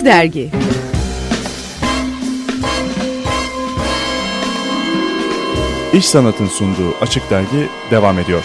Açık Dergi İş Sanat'ın sunduğu Açık Dergi devam ediyor.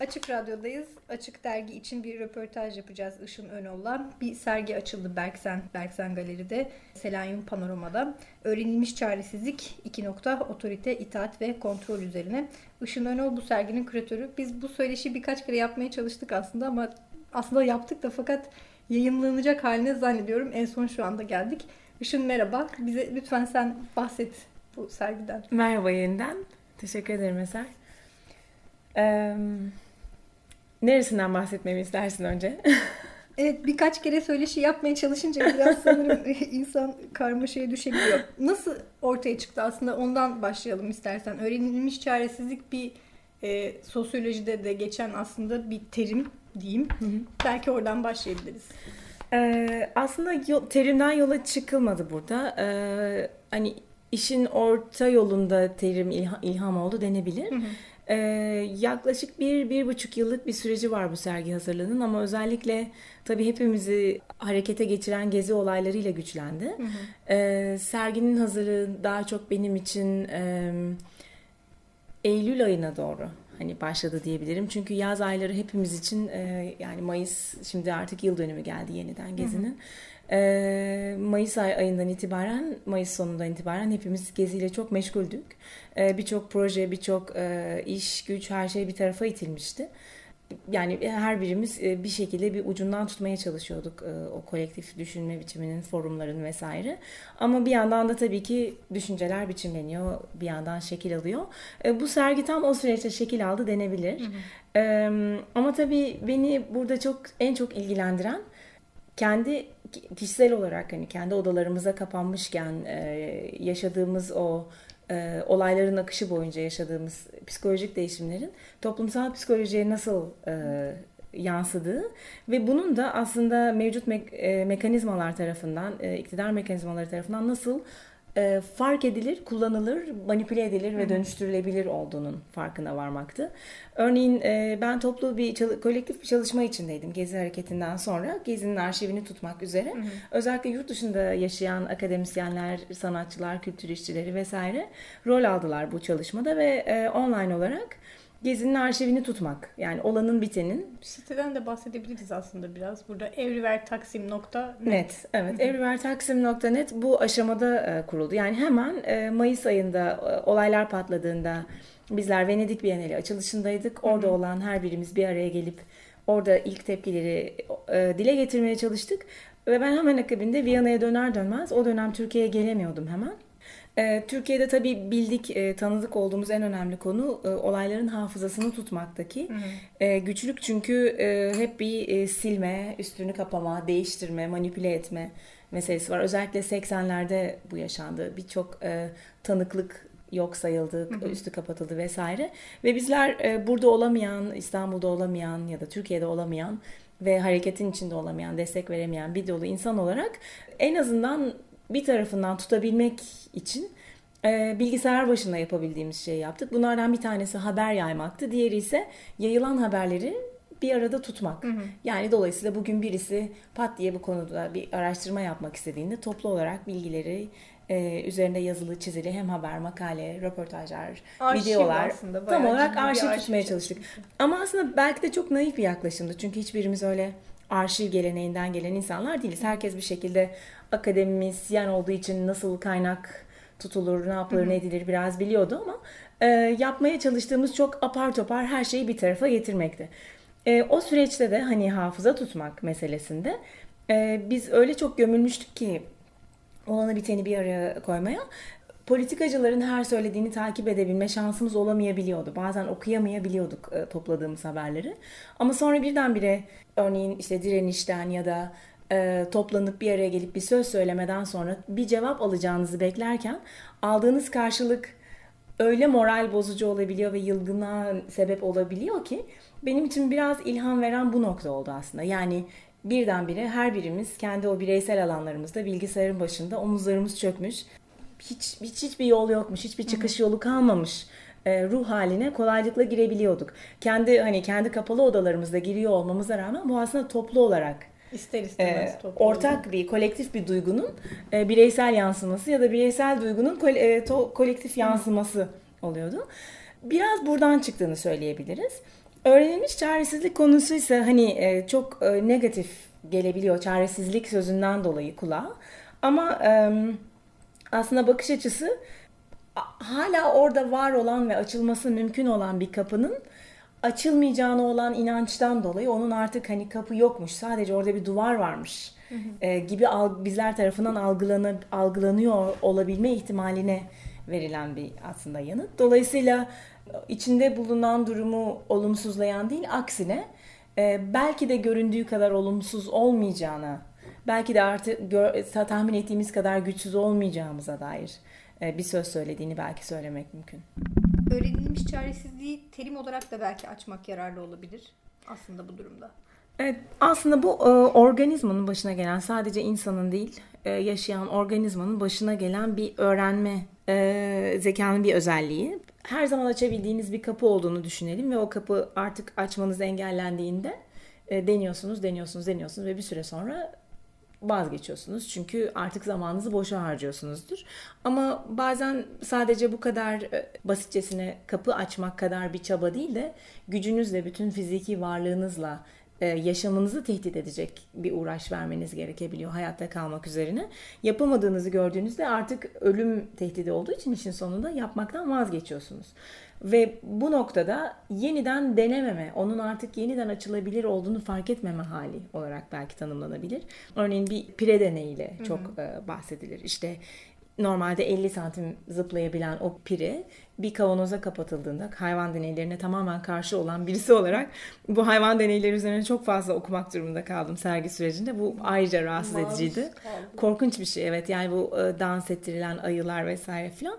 Açık Radyo'dayız. Açık Dergi için bir röportaj yapacağız Işın Önol'la. Bir sergi açıldı Berksen, Berksen Galeri'de, Selanyum Panorama'da. Öğrenilmiş çaresizlik, iki nokta, otorite, itaat ve kontrol üzerine. Işın Önol bu serginin küratörü. Biz bu söyleşi birkaç kere yapmaya çalıştık aslında ama aslında yaptık da fakat yayınlanacak haline zannediyorum. En son şu anda geldik. Işın merhaba. Bize lütfen sen bahset bu sergiden. Merhaba yeniden. Teşekkür ederim Eser. Ee, neresinden bahsetmemi istersin önce? Evet birkaç kere söyleşi yapmaya çalışınca biraz sanırım insan karmaşaya düşebiliyor. Nasıl ortaya çıktı aslında ondan başlayalım istersen. Öğrenilmiş çaresizlik bir e, sosyolojide de geçen aslında bir terim diyeyim. Hı hı. Belki oradan başlayabiliriz. Ee, aslında yol, terimden yola çıkılmadı burada. Ee, hani işin orta yolunda terim ilham, ilham oldu denebilir. Hı hı. Ee, yaklaşık bir, bir buçuk yıllık bir süreci var bu sergi hazırlığının ama özellikle tabii hepimizi harekete geçiren gezi olaylarıyla güçlendi. Hı hı. Ee, serginin hazırlığı daha çok benim için e, Eylül ayına doğru hani başladı diyebilirim. Çünkü yaz ayları hepimiz için e, yani Mayıs şimdi artık yıl dönümü geldi yeniden gezinin. E, Mayıs ay, ayından itibaren Mayıs sonundan itibaren hepimiz geziyle çok meşguldük. E, birçok proje, birçok e, iş, güç her şey bir tarafa itilmişti yani her birimiz e, bir şekilde bir ucundan tutmaya çalışıyorduk e, o kolektif düşünme biçiminin, forumların vesaire. Ama bir yandan da tabii ki düşünceler biçimleniyor, bir yandan şekil alıyor. E, bu sergi tam o süreçte şekil aldı denebilir. Hı hı. Ama tabii beni burada çok en çok ilgilendiren kendi kişisel olarak hani kendi odalarımıza kapanmışken yaşadığımız o e, olayların akışı boyunca yaşadığımız psikolojik değişimlerin toplumsal psikolojiye nasıl e, yansıdığı ve bunun da aslında mevcut me- e, mekanizmalar tarafından, e, iktidar mekanizmaları tarafından nasıl e, fark edilir, kullanılır, manipüle edilir ve dönüştürülebilir olduğunun farkına varmaktı. Örneğin e, ben toplu bir kolektif bir çalışma içindeydim Gezi hareketinden sonra. Gezi'nin arşivini tutmak üzere. Hı hı. Özellikle yurt dışında yaşayan akademisyenler, sanatçılar, kültür işçileri vesaire rol aldılar bu çalışmada ve e, online olarak Gezi'nin arşivini tutmak. Yani olanın bitenin. Siteden de bahsedebiliriz aslında biraz. Burada evrivertaksim.net. Net. Evet. evrivertaksim.net bu aşamada e, kuruldu. Yani hemen e, Mayıs ayında e, olaylar patladığında bizler Venedik Bienali açılışındaydık. Orada Hı-hı. olan her birimiz bir araya gelip orada ilk tepkileri dile getirmeye çalıştık. Ve ben hemen akabinde Viyana'ya döner dönmez o dönem Türkiye'ye gelemiyordum hemen. E, Türkiye'de tabii bildik, e, tanıdık olduğumuz en önemli konu e, olayların hafızasını tutmaktaki hı hı. E, güçlük. Çünkü e, hep bir e, silme, üstünü kapama, değiştirme, manipüle etme meselesi var. Özellikle 80'lerde bu yaşandı. Birçok e, tanıklık yok sayıldı, hı hı. üstü kapatıldı vesaire. Ve bizler e, burada olamayan, İstanbul'da olamayan ya da Türkiye'de olamayan ve hareketin içinde olamayan, destek veremeyen bir dolu insan olarak en azından bir tarafından tutabilmek için e, bilgisayar başında yapabildiğimiz şeyi yaptık. Bunlardan bir tanesi haber yaymaktı. Diğeri ise yayılan haberleri bir arada tutmak. Hı hı. Yani dolayısıyla bugün birisi pat diye bu konuda bir araştırma yapmak istediğinde toplu olarak bilgileri e, üzerinde yazılı çizili hem haber, makale, röportajlar, arşiv videolar aslında, tam olarak arşiv, arşiv tutmaya çalıştık. Ama aslında belki de çok naif bir yaklaşımdı. Çünkü hiçbirimiz öyle arşiv geleneğinden gelen insanlar değiliz. Herkes bir şekilde akademisyen olduğu için nasıl kaynak tutulur, ne yapılır, ne edilir biraz biliyordu ama e, yapmaya çalıştığımız çok apar topar her şeyi bir tarafa getirmekti. E, o süreçte de hani hafıza tutmak meselesinde e, biz öyle çok gömülmüştük ki olanı biteni bir araya koymaya politikacıların her söylediğini takip edebilme şansımız olamayabiliyordu. Bazen okuyamayabiliyorduk e, topladığımız haberleri. Ama sonra birdenbire örneğin işte direnişten ya da e, toplanıp bir araya gelip bir söz söylemeden sonra bir cevap alacağınızı beklerken aldığınız karşılık öyle moral bozucu olabiliyor ve yılgına sebep olabiliyor ki benim için biraz ilham veren bu nokta oldu aslında. Yani birdenbire her birimiz kendi o bireysel alanlarımızda bilgisayarın başında omuzlarımız çökmüş. Hiç, hiç hiçbir yol yokmuş, hiçbir çıkış yolu kalmamış e, ruh haline kolaylıkla girebiliyorduk. Kendi hani kendi kapalı odalarımızda giriyor olmamıza rağmen bu aslında toplu olarak İster istemez e, ortak bir kolektif bir duygunun e, bireysel yansıması ya da bireysel duygunun kol- e, to- kolektif yansıması oluyordu. Biraz buradan çıktığını söyleyebiliriz. Öğrenilmiş çaresizlik konusu ise hani e, çok e, negatif gelebiliyor çaresizlik sözünden dolayı kulağa. Ama e, aslında bakış açısı hala orada var olan ve açılması mümkün olan bir kapının açılmayacağına olan inançtan dolayı onun artık hani kapı yokmuş sadece orada bir duvar varmış e, gibi al- bizler tarafından algılanı, algılanıyor olabilme ihtimaline verilen bir aslında yanıt. Dolayısıyla içinde bulunan durumu olumsuzlayan değil aksine e, belki de göründüğü kadar olumsuz olmayacağına belki de artık gör, tahmin ettiğimiz kadar güçsüz olmayacağımıza dair e, bir söz söylediğini belki söylemek mümkün. Öğrenilmiş çaresizliği terim olarak da belki açmak yararlı olabilir aslında bu durumda. Evet, aslında bu e, organizmanın başına gelen sadece insanın değil e, yaşayan organizmanın başına gelen bir öğrenme e, zekanın bir özelliği. Her zaman açabildiğiniz bir kapı olduğunu düşünelim ve o kapı artık açmanız engellendiğinde e, deniyorsunuz, deniyorsunuz, deniyorsunuz ve bir süre sonra vazgeçiyorsunuz. Çünkü artık zamanınızı boşa harcıyorsunuzdur. Ama bazen sadece bu kadar e, basitçesine kapı açmak kadar bir çaba değil de gücünüzle, bütün fiziki varlığınızla yaşamınızı tehdit edecek bir uğraş vermeniz gerekebiliyor hayatta kalmak üzerine. Yapamadığınızı gördüğünüzde artık ölüm tehdidi olduğu için işin sonunda yapmaktan vazgeçiyorsunuz. Ve bu noktada yeniden denememe, onun artık yeniden açılabilir olduğunu fark etmeme hali olarak belki tanımlanabilir. Örneğin bir pire deneyiyle çok e, bahsedilir. İşte normalde 50 santim zıplayabilen o pire bir kavanoza kapatıldığında hayvan deneylerine tamamen karşı olan birisi olarak bu hayvan deneyleri üzerine çok fazla okumak durumunda kaldım sergi sürecinde. Bu ayrıca rahatsız Maruz ediciydi. kaldım. Korkunç bir şey evet yani bu e, dans ettirilen ayılar vesaire filan.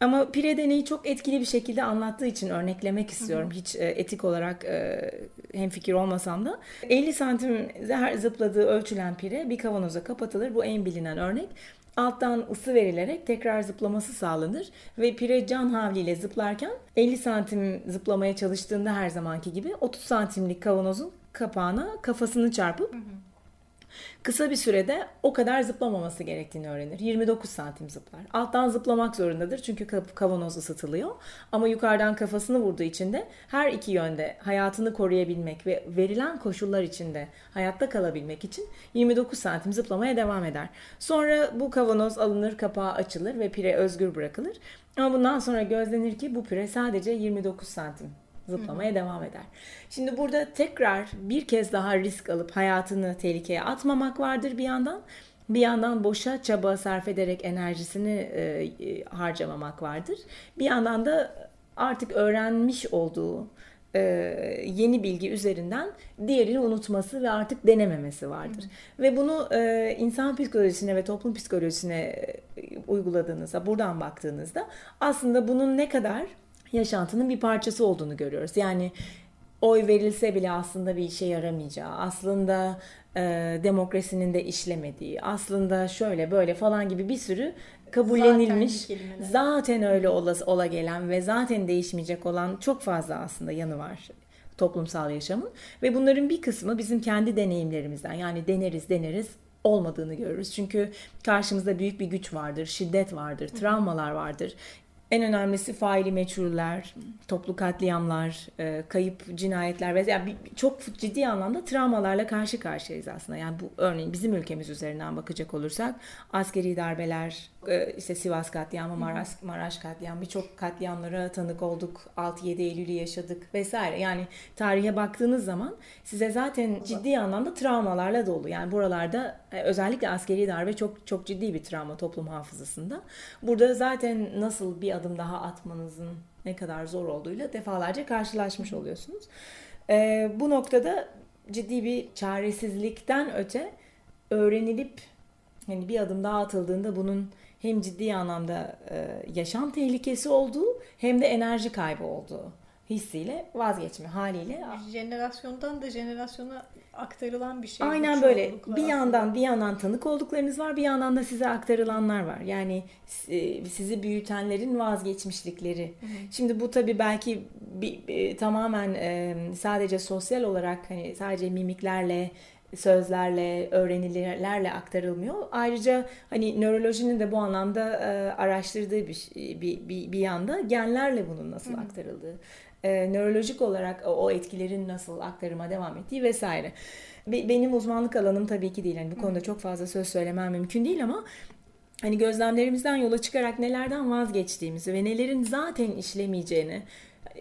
Ama pire deneyi çok etkili bir şekilde anlattığı için örneklemek istiyorum. Hiç e, etik olarak e, hemfikir olmasam da. 50 santim zıpladığı ölçülen pire bir kavanoza kapatılır. Bu en bilinen örnek. Alttan ısı verilerek tekrar zıplaması sağlanır ve pire can havliyle zıplarken 50 santim zıplamaya çalıştığında her zamanki gibi 30 santimlik kavanozun kapağına kafasını çarpıp kısa bir sürede o kadar zıplamaması gerektiğini öğrenir. 29 santim zıplar. Alttan zıplamak zorundadır çünkü kav- kavanoz ısıtılıyor. Ama yukarıdan kafasını vurduğu için de her iki yönde hayatını koruyabilmek ve verilen koşullar içinde hayatta kalabilmek için 29 santim zıplamaya devam eder. Sonra bu kavanoz alınır, kapağı açılır ve pire özgür bırakılır. Ama bundan sonra gözlenir ki bu pire sadece 29 santim zıplamaya devam eder. Şimdi burada tekrar bir kez daha risk alıp hayatını tehlikeye atmamak vardır bir yandan. Bir yandan boşa çaba sarf ederek enerjisini e, e, harcamamak vardır. Bir yandan da artık öğrenmiş olduğu e, yeni bilgi üzerinden diğerini unutması ve artık denememesi vardır. Ve bunu e, insan psikolojisine ve toplum psikolojisine e, uyguladığınızda, buradan baktığınızda aslında bunun ne kadar yaşantının bir parçası olduğunu görüyoruz. Yani oy verilse bile aslında bir işe yaramayacağı, aslında e, demokrasinin de işlemediği, aslında şöyle böyle falan gibi bir sürü kabullenilmiş, Zaten zaten öyle ola, ola gelen ve zaten değişmeyecek olan çok fazla aslında yanı var toplumsal yaşamın. Ve bunların bir kısmı bizim kendi deneyimlerimizden yani deneriz deneriz olmadığını görürüz. Çünkü karşımızda büyük bir güç vardır, şiddet vardır, travmalar vardır. En önemlisi faili meçhuller, toplu katliamlar, e, kayıp cinayetler ve yani çok ciddi anlamda travmalarla karşı karşıyayız aslında. Yani bu örneğin bizim ülkemiz üzerinden bakacak olursak askeri darbeler, işte Sivas katliamı, Maraş, Maraş katliamı, birçok katliamlara tanık olduk. 6-7 Eylül'ü yaşadık vesaire. Yani tarihe baktığınız zaman size zaten ciddi anlamda travmalarla dolu. Yani buralarda e, özellikle askeri darbe çok çok ciddi bir travma toplum hafızasında. Burada zaten nasıl bir adım daha atmanızın ne kadar zor olduğuyla defalarca karşılaşmış oluyorsunuz. E, bu noktada ciddi bir çaresizlikten öte öğrenilip hani bir adım daha atıldığında bunun hem ciddi anlamda e, yaşam tehlikesi olduğu hem de enerji kaybı olduğu hissiyle vazgeçme haliyle. Jenerasyondan da jenerasyona aktarılan bir şey. Aynen böyle. Bir yandan bir yandan tanık olduklarınız var, bir yandan da size aktarılanlar var. Yani e, sizi büyütenlerin vazgeçmişlikleri. Hı hı. Şimdi bu tabii belki bir, bir, tamamen e, sadece sosyal olarak hani sadece mimiklerle sözlerle, öğrenilerle aktarılmıyor. Ayrıca hani nörolojinin de bu anlamda e, araştırdığı bir, bir, bir, bir yanda genlerle bunun nasıl Hı. aktarıldığı, e, nörolojik olarak o etkilerin nasıl aktarıma devam ettiği vesaire. Be, benim uzmanlık alanım tabii ki değil. Yani bu konuda çok fazla söz söylemem mümkün değil ama hani gözlemlerimizden yola çıkarak nelerden vazgeçtiğimizi ve nelerin zaten işlemeyeceğini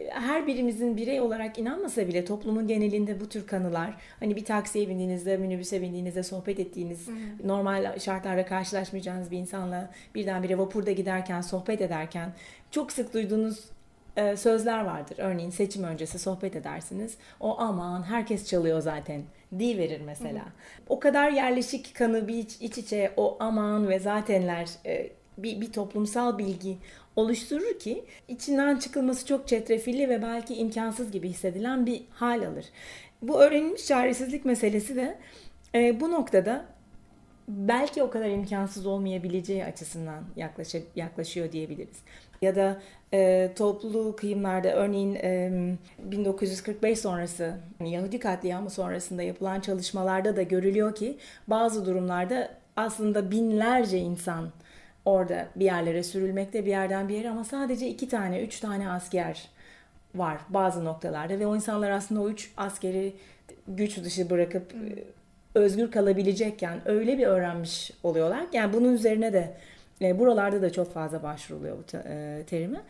her birimizin birey olarak inanmasa bile toplumun genelinde bu tür kanılar hani bir taksiye bindiğinizde minibüse bindiğinizde sohbet ettiğiniz hı normal şartlarda karşılaşmayacağınız bir insanla birdenbire vapurda giderken sohbet ederken çok sık duyduğunuz e, sözler vardır. Örneğin seçim öncesi sohbet edersiniz. O aman herkes çalıyor zaten di verir mesela. Hı. O kadar yerleşik kanı bir iç, iç içe o aman ve zatenler e, bir, bir toplumsal bilgi oluşturur ki içinden çıkılması çok çetrefilli ve belki imkansız gibi hissedilen bir hal alır. Bu öğrenilmiş çaresizlik meselesi de e, bu noktada belki o kadar imkansız olmayabileceği açısından yaklaş yaklaşıyor diyebiliriz. Ya da e, toplu kıyımlarda örneğin e, 1945 sonrası Yahudi katliamı sonrasında yapılan çalışmalarda da görülüyor ki bazı durumlarda aslında binlerce insan orada bir yerlere sürülmekte bir yerden bir yere ama sadece iki tane, üç tane asker var bazı noktalarda ve o insanlar aslında o üç askeri güç dışı bırakıp hmm. özgür kalabilecekken öyle bir öğrenmiş oluyorlar. Yani bunun üzerine de e, buralarda da çok fazla başvuruluyor bu e, terime.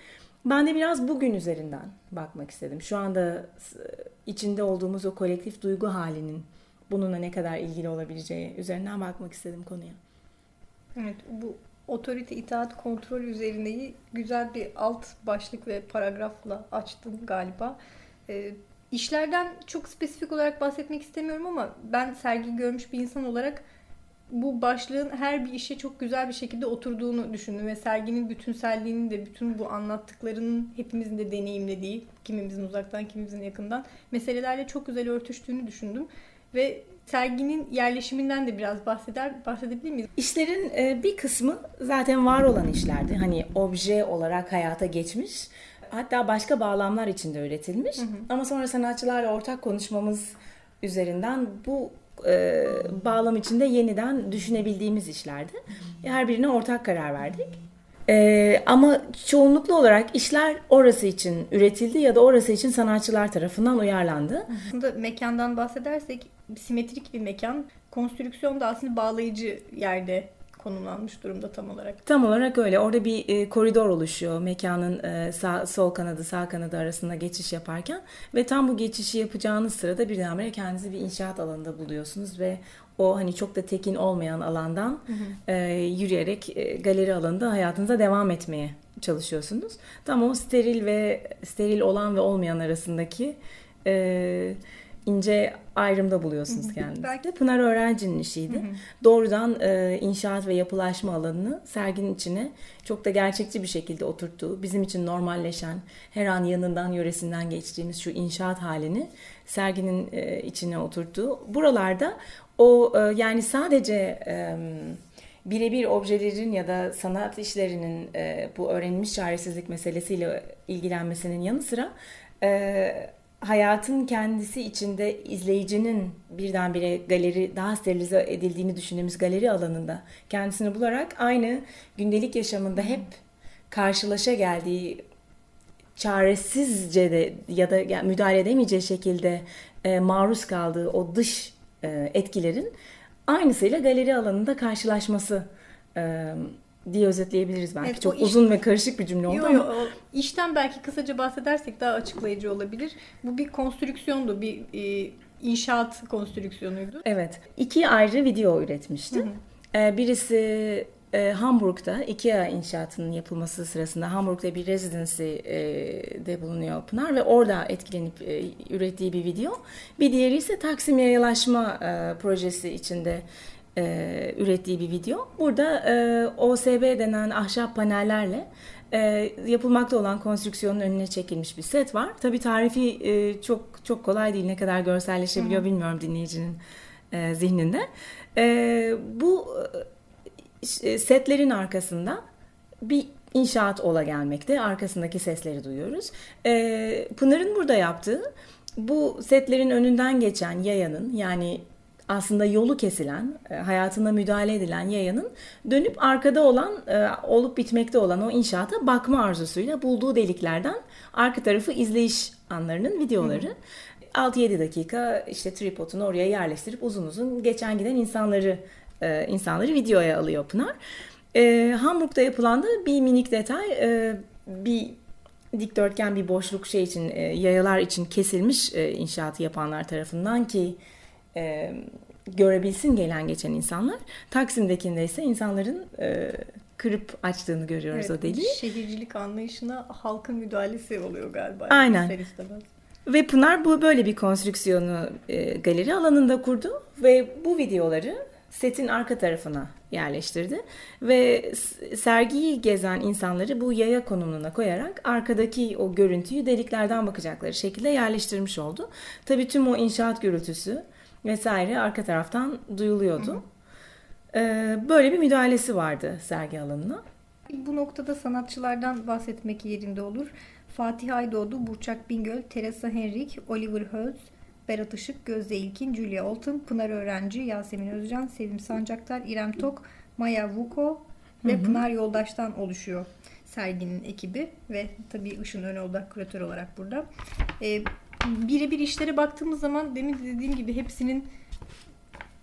Ben de biraz bugün üzerinden bakmak istedim. Şu anda içinde olduğumuz o kolektif duygu halinin bununla ne kadar ilgili olabileceği üzerinden bakmak istedim konuya. Evet bu otorite, itaat, kontrol üzerineyi güzel bir alt başlık ve paragrafla açtın galiba. E, işlerden çok spesifik olarak bahsetmek istemiyorum ama ben sergi görmüş bir insan olarak bu başlığın her bir işe çok güzel bir şekilde oturduğunu düşündüm ve serginin bütünselliğinin de bütün bu anlattıklarının hepimizin de deneyimlediği, kimimizin uzaktan kimimizin yakından meselelerle çok güzel örtüştüğünü düşündüm ve serginin yerleşiminden de biraz bahseder bahsedebilir miyiz? İşlerin e, bir kısmı zaten var olan işlerdi. Hani obje olarak hayata geçmiş. Hatta başka bağlamlar içinde üretilmiş. Hı hı. Ama sonra sanatçılarla ortak konuşmamız üzerinden bu e, bağlam içinde yeniden düşünebildiğimiz işlerdi. Her birine ortak karar verdik. Ee, ama çoğunluklu olarak işler orası için üretildi ya da orası için sanatçılar tarafından uyarlandı. Aslında mekandan bahsedersek simetrik bir mekan. Konstrüksiyon da aslında bağlayıcı yerde konumlanmış durumda tam olarak. Tam olarak öyle. Orada bir e, koridor oluşuyor mekanın e, sağ, sol kanadı sağ kanadı arasında geçiş yaparken ve tam bu geçişi yapacağınız sırada birdenbire kendinizi bir inşaat alanında buluyorsunuz ve o hani çok da tekin olmayan alandan hı hı. E, yürüyerek e, galeri alanında hayatınıza devam etmeye çalışıyorsunuz. Tam o steril ve steril olan ve olmayan arasındaki e, ince ayrımda buluyorsunuz kendinizi. Belki... Pınar öğrencinin işiydi. Hı hı. Doğrudan e, inşaat ve yapılaşma alanını serginin içine çok da gerçekçi bir şekilde oturttuğu, bizim için normalleşen, her an yanından yöresinden geçtiğimiz şu inşaat halini serginin e, içine oturttuğu. Buralarda o e, yani sadece e, birebir objelerin ya da sanat işlerinin e, bu öğrenilmiş çaresizlik meselesiyle ilgilenmesinin yanı sıra hayatın kendisi içinde izleyicinin birdenbire galeri daha sterilize edildiğini düşündüğümüz galeri alanında kendisini bularak aynı gündelik yaşamında hep karşılaşa geldiği çaresizce de ya da yani müdahale edemeyeceği şekilde e, maruz kaldığı o dış e, etkilerin aynısıyla galeri alanında karşılaşması e, diye özetleyebiliriz belki. Evet, Çok iş... uzun ve karışık bir cümle oldu yo, ama. Yo, işten belki kısaca bahsedersek daha açıklayıcı olabilir. Bu bir konstrüksiyondu, bir e, inşaat konstrüksiyonuydu. Evet. İki ayrı video üretmişti. Hı hı. E, birisi e, Hamburg'da IKEA inşaatının yapılması sırasında Hamburg'da bir residency e, de bulunuyor Pınar ve orada etkilenip e, ürettiği bir video. Bir diğeri ise Taksim Yayalaşma e, projesi içinde e, ürettiği bir video. Burada e, OSB denen ahşap panellerle e, yapılmakta olan konstrüksiyonun önüne çekilmiş bir set var. Tabii tarifi e, çok çok kolay değil. Ne kadar görselleşebiliyor bilmiyorum dinleyicinin e, zihninde. E, bu setlerin arkasında bir inşaat ola gelmekte. Arkasındaki sesleri duyuyoruz. E, Pınar'ın burada yaptığı bu setlerin önünden geçen yayanın yani aslında yolu kesilen, e, hayatına müdahale edilen yayanın dönüp arkada olan, e, olup bitmekte olan o inşaata bakma arzusuyla bulduğu deliklerden arka tarafı izleyiş anlarının videoları. 6-7 dakika işte tripodunu oraya yerleştirip uzun uzun geçen giden insanları e, insanları videoya alıyor Pınar. Hamburg'da yapılan da bir minik detay bir dikdörtgen bir boşluk şey için yayalar için kesilmiş inşaatı yapanlar tarafından ki e, görebilsin gelen geçen insanlar. Taksim'dekinde ise insanların e, kırıp açtığını görüyoruz evet, o deliği. Şehircilik anlayışına halkın müdahalesi oluyor galiba. Aynen. Ve Pınar bu böyle bir konstrüksiyonu e, galeri alanında kurdu ve bu videoları setin arka tarafına yerleştirdi ve sergiyi gezen insanları bu yaya konumuna koyarak arkadaki o görüntüyü deliklerden bakacakları şekilde yerleştirmiş oldu. Tabii tüm o inşaat gürültüsü, vesaire arka taraftan duyuluyordu. Hı hı. Ee, böyle bir müdahalesi vardı sergi alanına. Bu noktada sanatçılardan bahsetmek yerinde olur. Fatih Aydoğdu, Burçak Bingöl, Teresa Henrik, Oliver Holtz, Berat Işık, Gözde İlkin, Julia Oltun, Pınar Öğrenci, Yasemin Özcan, Sevim Sancaktar, İrem Tok, Maya Vuko ve hı hı. Pınar Yoldaş'tan oluşuyor serginin ekibi ve tabii Işın Önol da küratör olarak burada. Ee, birebir işlere baktığımız zaman demin dediğim gibi hepsinin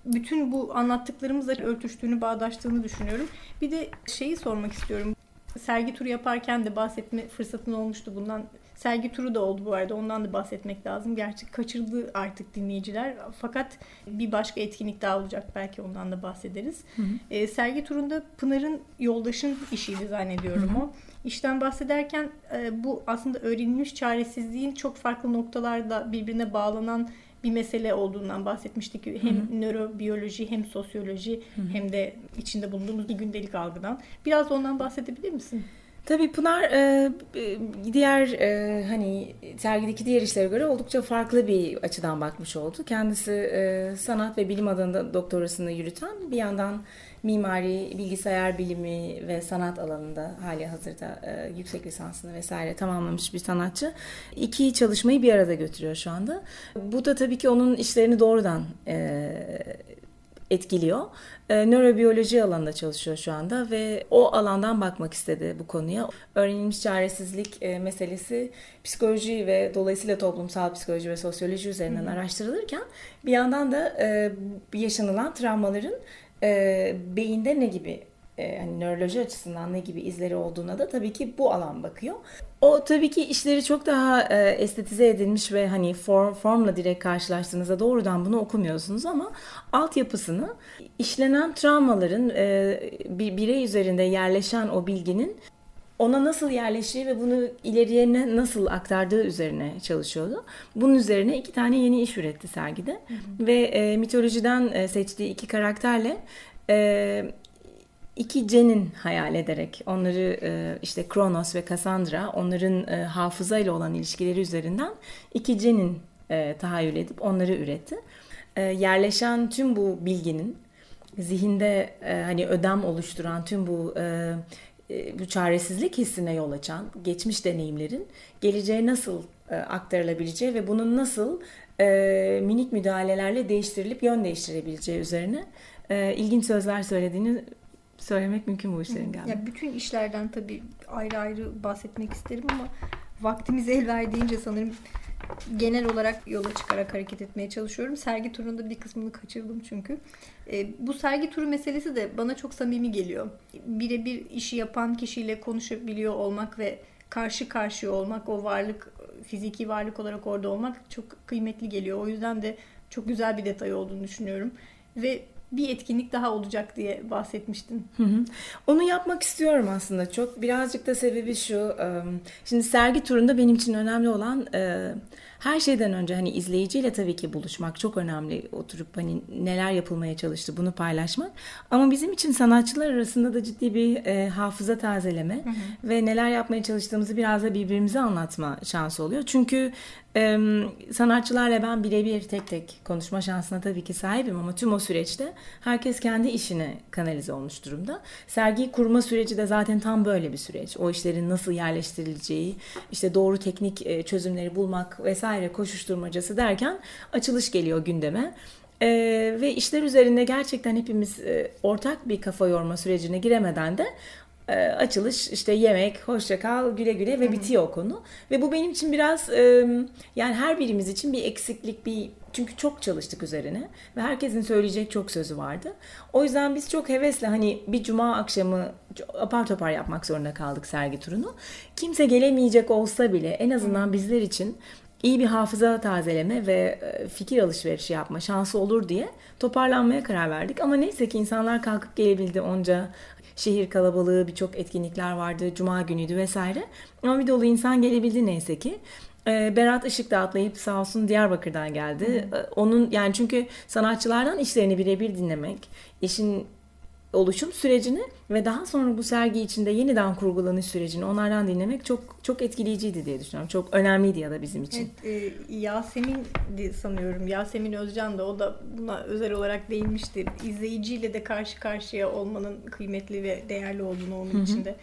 bütün bu anlattıklarımızla örtüştüğünü, bağdaştığını düşünüyorum. Bir de şeyi sormak istiyorum. Sergi turu yaparken de bahsetme fırsatın olmuştu bundan. Sergi turu da oldu bu arada. Ondan da bahsetmek lazım. Gerçi kaçırdı artık dinleyiciler. Fakat bir başka etkinlik daha olacak. Belki ondan da bahsederiz. Hı hı. E, sergi turunda Pınar'ın yoldaşın işiydi zannediyorum hı hı. o işten bahsederken e, bu aslında öğrenilmiş çaresizliğin çok farklı noktalarda birbirine bağlanan bir mesele olduğundan bahsetmiştik. Hem hı hı. nörobiyoloji hem sosyoloji hı hı. hem de içinde bulunduğumuz bir gündelik algıdan. Biraz ondan bahsedebilir misin? Tabii Pınar e, diğer e, hani sergideki diğer işlere göre oldukça farklı bir açıdan bakmış oldu. Kendisi e, sanat ve bilim alanında doktorasını yürüten bir yandan mimari, bilgisayar bilimi ve sanat alanında hali hazırda yüksek lisansını vesaire tamamlamış bir sanatçı. İki çalışmayı bir arada götürüyor şu anda. Bu da tabii ki onun işlerini doğrudan etkiliyor. E, nörobiyoloji alanında çalışıyor şu anda ve o alandan bakmak istedi bu konuya. Öğrenilmiş çaresizlik e, meselesi psikoloji ve dolayısıyla toplumsal psikoloji ve sosyoloji üzerinden Hı-hı. araştırılırken bir yandan da e, yaşanılan travmaların e, beyinde ne gibi e, hani nöroloji açısından ne gibi izleri olduğuna da tabii ki bu alan bakıyor. O tabii ki işleri çok daha e, estetize edilmiş ve hani form, formla direkt karşılaştığınızda doğrudan bunu okumuyorsunuz ama altyapısını işlenen travmaların e, bir birey üzerinde yerleşen o bilginin ona nasıl yerleştiği ve bunu ileriye nasıl aktardığı üzerine çalışıyordu. Bunun üzerine iki tane yeni iş üretti sergide. Hı hı. Ve e, mitolojiden e, seçtiği iki karakterle e, iki cenin hayal ederek onları e, işte Kronos ve Cassandra onların e, hafızayla olan ilişkileri üzerinden iki cenin e, tahayyül edip onları üretti. Yerleşen tüm bu bilginin zihinde hani ödem oluşturan tüm bu bu çaresizlik hissine yol açan geçmiş deneyimlerin geleceğe nasıl aktarılabileceği ve bunun nasıl minik müdahalelerle değiştirilip yön değiştirebileceği üzerine ilginç sözler söylediğini söylemek mümkün bu işlerin galiba. Ya bütün işlerden tabii ayrı ayrı bahsetmek isterim ama vaktimiz el verdiğince sanırım genel olarak yola çıkarak hareket etmeye çalışıyorum. Sergi turunda bir kısmını kaçırdım çünkü. E, bu sergi turu meselesi de bana çok samimi geliyor. Birebir işi yapan kişiyle konuşabiliyor olmak ve karşı karşıya olmak, o varlık, fiziki varlık olarak orada olmak çok kıymetli geliyor. O yüzden de çok güzel bir detay olduğunu düşünüyorum. Ve bir etkinlik daha olacak diye bahsetmiştin. Hı hı. Onu yapmak istiyorum aslında çok. Birazcık da sebebi şu. Şimdi sergi turunda benim için önemli olan her şeyden önce hani izleyiciyle tabii ki buluşmak çok önemli. Oturup hani neler yapılmaya çalıştı bunu paylaşmak. Ama bizim için sanatçılar arasında da ciddi bir e, hafıza tazeleme hı hı. ve neler yapmaya çalıştığımızı biraz da birbirimize anlatma şansı oluyor. Çünkü e, sanatçılarla ben birebir tek tek konuşma şansına tabii ki sahibim ama tüm o süreçte herkes kendi işine kanalize olmuş durumda. Sergiyi kurma süreci de zaten tam böyle bir süreç. O işlerin nasıl yerleştirileceği, işte doğru teknik e, çözümleri bulmak vesaire koşuşturmacası derken açılış geliyor gündeme. Ee, ve işler üzerinde gerçekten hepimiz e, ortak bir kafa yorma sürecine giremeden de e, açılış işte yemek, hoşça kal, güle güle ve bitiyor o konu. Ve bu benim için biraz e, yani her birimiz için bir eksiklik, bir çünkü çok çalıştık üzerine ve herkesin söyleyecek çok sözü vardı. O yüzden biz çok hevesle hani bir cuma akşamı apar topar yapmak zorunda kaldık sergi turunu. Kimse gelemeyecek olsa bile en azından bizler için iyi bir hafıza tazeleme ve e, fikir alışverişi yapma şansı olur diye toparlanmaya karar verdik. Ama neyse ki insanlar kalkıp gelebildi onca şehir kalabalığı, birçok etkinlikler vardı, cuma günüydü vesaire. Ama bir dolu insan gelebildi neyse ki. E, Berat Işık da atlayıp sağ olsun Diyarbakır'dan geldi. Hı. E, onun yani çünkü sanatçılardan işlerini birebir dinlemek, işin oluşum sürecini ve daha sonra bu sergi içinde yeniden kurgulanış sürecini onlardan dinlemek çok çok etkileyiciydi diye düşünüyorum. Çok önemliydi ya da bizim için. Evet, e, Yasemin sanıyorum. Yasemin Özcan da o da buna özel olarak değinmişti. İzleyiciyle de karşı karşıya olmanın kıymetli ve değerli olduğunu onun Hı-hı. içinde.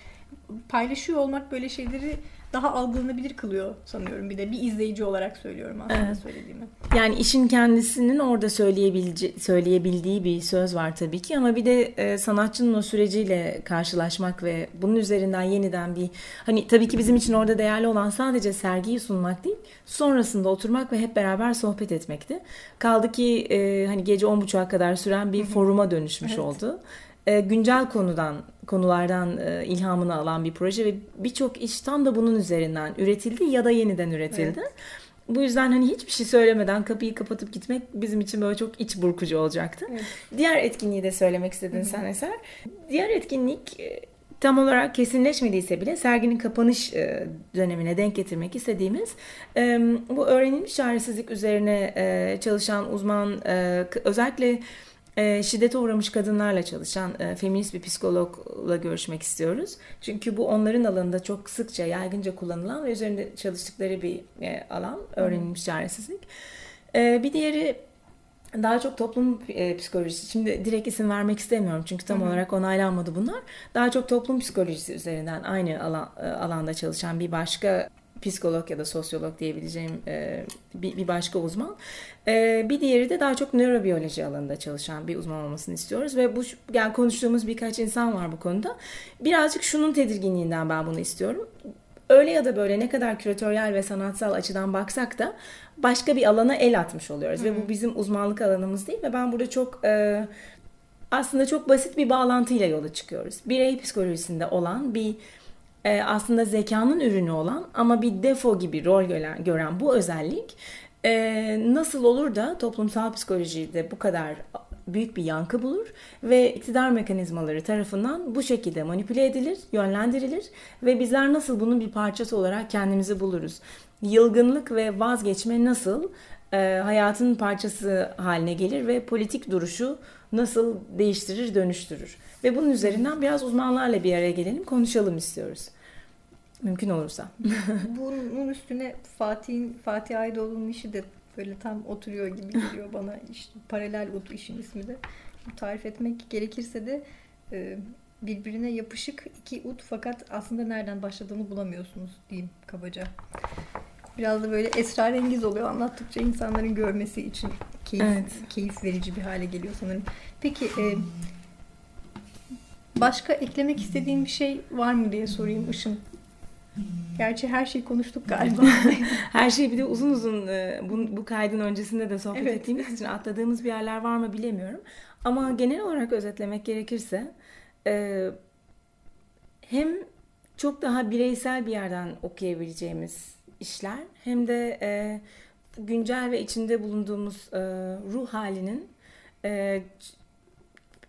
Paylaşıyor olmak böyle şeyleri daha algılanabilir kılıyor sanıyorum. Bir de bir izleyici olarak söylüyorum aslında evet. söylediğimi. Yani işin kendisinin orada söyleyebilce, söyleyebildiği bir söz var tabii ki ama bir de e, sanatçının o süreciyle karşılaşmak ve bunun üzerinden yeniden bir hani tabii ki bizim için orada değerli olan sadece sergiyi sunmak değil sonrasında oturmak ve hep beraber sohbet etmekti. Kaldı ki e, hani gece 10.30'a kadar süren bir foruma dönüşmüş evet. oldu e, güncel konudan konulardan e, ilhamını alan bir proje ve birçok iş tam da bunun üzerinden üretildi ya da yeniden üretildi. Evet. Bu yüzden hani hiçbir şey söylemeden kapıyı kapatıp gitmek bizim için böyle çok iç burkucu olacaktı. Evet. Diğer etkinliği de söylemek istedin Hı-hı. sen Eser. Diğer etkinlik e, tam olarak kesinleşmediyse bile serginin kapanış dönemine denk getirmek istediğimiz bu öğrenilmiş çaresizlik üzerine çalışan uzman özellikle e, şiddete uğramış kadınlarla çalışan e, feminist bir psikologla görüşmek istiyoruz. Çünkü bu onların alanında çok sıkça yaygınca kullanılan ve üzerinde çalıştıkları bir e, alan öğrenilmiş çaresizlik. E, bir diğeri daha çok toplum e, psikolojisi. Şimdi direkt isim vermek istemiyorum çünkü tam Hı-hı. olarak onaylanmadı bunlar. Daha çok toplum psikolojisi üzerinden aynı alan, e, alanda çalışan bir başka psikolog ya da sosyolog diyebileceğim e, bir, bir başka uzman. E, bir diğeri de daha çok nörobiyoloji alanında çalışan bir uzman olmasını istiyoruz ve bu yani konuştuğumuz birkaç insan var bu konuda. Birazcık şunun tedirginliğinden ben bunu istiyorum. Öyle ya da böyle ne kadar küratöryel ve sanatsal açıdan baksak da başka bir alana el atmış oluyoruz Hı-hı. ve bu bizim uzmanlık alanımız değil ve ben burada çok e, aslında çok basit bir bağlantıyla yola çıkıyoruz. Birey psikolojisinde olan bir e, aslında zekanın ürünü olan ama bir defo gibi rol gören, gören bu özellik e, nasıl olur da toplumsal psikolojide bu kadar büyük bir yankı bulur ve iktidar mekanizmaları tarafından bu şekilde manipüle edilir, yönlendirilir ve bizler nasıl bunun bir parçası olarak kendimizi buluruz. Yılgınlık ve vazgeçme nasıl e, hayatın parçası haline gelir ve politik duruşu nasıl değiştirir, dönüştürür. Ve bunun üzerinden biraz uzmanlarla bir araya gelelim, konuşalım istiyoruz. Mümkün olursa. Bunun üstüne Fatih'in Fatih Aydoğdu'nun işi de böyle tam oturuyor gibi geliyor bana. İşte paralel ut işin ismi de. Tarif etmek gerekirse de e, birbirine yapışık iki ut fakat aslında nereden başladığını bulamıyorsunuz diyeyim kabaca. Biraz da böyle esrarengiz oluyor anlattıkça insanların görmesi için keyif, evet. keyif verici bir hale geliyor sanırım. Peki e, başka eklemek istediğim bir şey var mı diye sorayım Işın. Gerçi her şeyi konuştuk galiba. her şeyi bir de uzun uzun e, bu, bu kaydın öncesinde de sohbet evet. ettiğimiz için atladığımız bir yerler var mı bilemiyorum. Ama genel olarak özetlemek gerekirse e, hem çok daha bireysel bir yerden okuyabileceğimiz işler hem de e, güncel ve içinde bulunduğumuz ruh halinin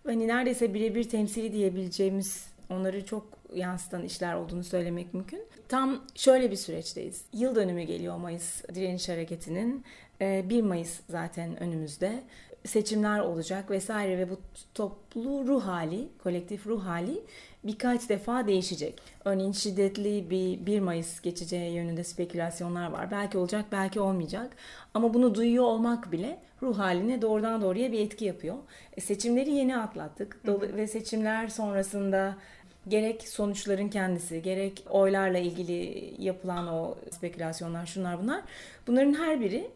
hani neredeyse birebir temsili diyebileceğimiz onları çok yansıtan işler olduğunu söylemek mümkün. Tam şöyle bir süreçteyiz. Yıl dönümü geliyor Mayıs direniş hareketinin. 1 Mayıs zaten önümüzde seçimler olacak vesaire ve bu toplu ruh hali, kolektif ruh hali birkaç defa değişecek. Örneğin şiddetli bir 1 Mayıs geçeceği yönünde spekülasyonlar var. Belki olacak, belki olmayacak. Ama bunu duyuyor olmak bile ruh haline doğrudan doğruya bir etki yapıyor. E, seçimleri yeni atlattık hı ve seçimler sonrasında gerek sonuçların kendisi, gerek oylarla ilgili yapılan o spekülasyonlar, şunlar bunlar. Bunların her biri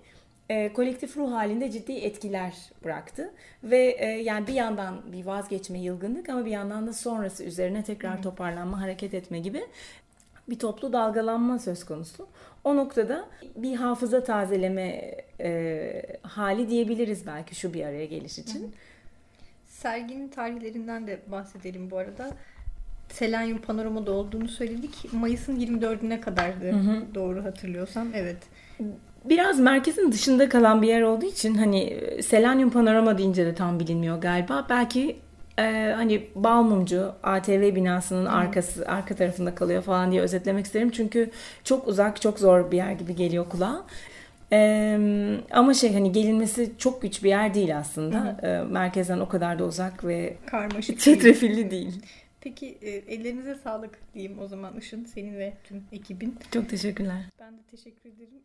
e, kolektif ruh halinde ciddi etkiler bıraktı ve e, yani bir yandan bir vazgeçme yılgınlık ama bir yandan da sonrası üzerine tekrar toparlanma hareket etme gibi bir toplu dalgalanma söz konusu. O noktada bir hafıza tazeleme e, hali diyebiliriz belki şu bir araya geliş için. Hı hı. Serginin tarihlerinden de bahsedelim bu arada. Selenyum Panorama'da olduğunu söyledik. Mayıs'ın 24'üne kadardı hı hı. doğru hatırlıyorsam. Evet biraz merkezin dışında kalan bir yer olduğu için hani Selenyum Panorama deyince de tam bilinmiyor galiba. Belki e, hani Balmumcu ATV binasının hmm. arkası arka tarafında kalıyor falan diye özetlemek isterim. Çünkü çok uzak, çok zor bir yer gibi geliyor kulağa. Ee, ama şey hani gelinmesi çok güç bir yer değil aslında. Ee, merkezden o kadar da uzak ve karmaşık çetrefilli değil. değil. Peki e, ellerinize sağlık diyeyim o zaman Işın senin ve tüm ekibin. Çok teşekkürler. Ben de teşekkür ederim.